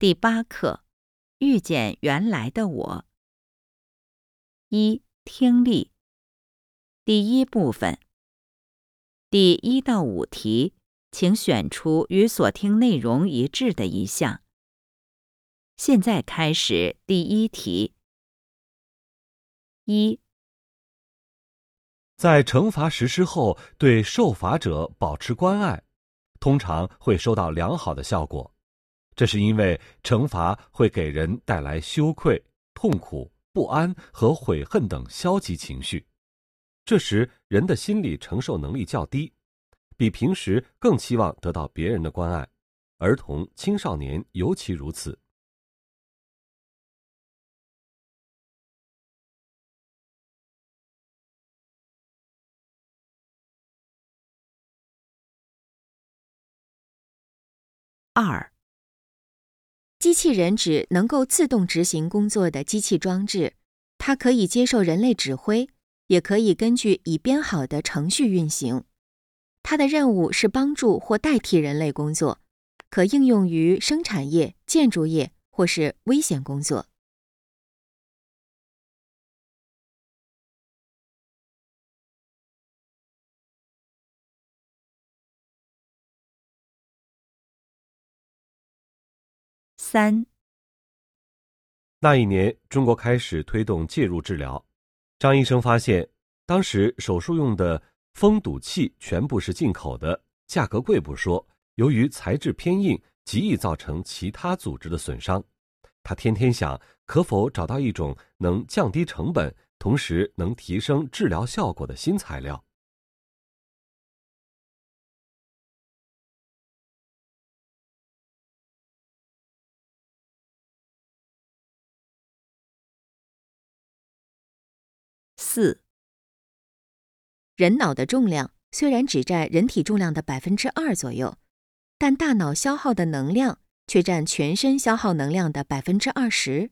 第八课，遇见原来的我。一、听力。第一部分，第一到五题，请选出与所听内容一致的一项。现在开始第一题。一、在惩罚实施后，对受罚者保持关爱，通常会收到良好的效果。这是因为惩罚会给人带来羞愧、痛苦、不安和悔恨等消极情绪，这时人的心理承受能力较低，比平时更期望得到别人的关爱，儿童、青少年尤其如此。二。机器人指能够自动执行工作的机器装置，它可以接受人类指挥，也可以根据已编好的程序运行。它的任务是帮助或代替人类工作，可应用于生产业、建筑业或是危险工作。三。那一年，中国开始推动介入治疗。张医生发现，当时手术用的封堵器全部是进口的，价格贵不说，由于材质偏硬，极易造成其他组织的损伤。他天天想，可否找到一种能降低成本，同时能提升治疗效果的新材料。四，人脑的重量虽然只占人体重量的百分之二左右，但大脑消耗的能量却占全身消耗能量的百分之二十。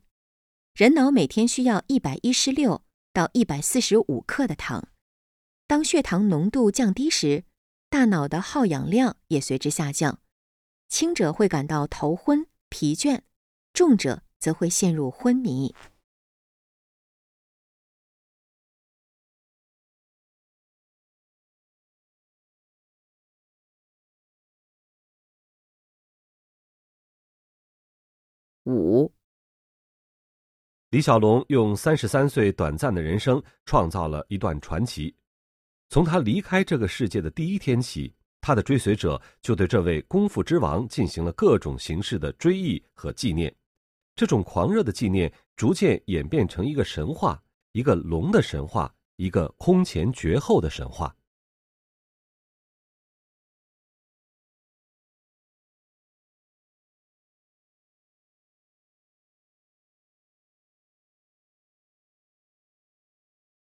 人脑每天需要一百一十六到一百四十五克的糖。当血糖浓度降低时，大脑的耗氧量也随之下降。轻者会感到头昏、疲倦，重者则会陷入昏迷。五，李小龙用三十三岁短暂的人生创造了一段传奇。从他离开这个世界的第一天起，他的追随者就对这位功夫之王进行了各种形式的追忆和纪念。这种狂热的纪念逐渐演变成一个神话，一个龙的神话，一个空前绝后的神话。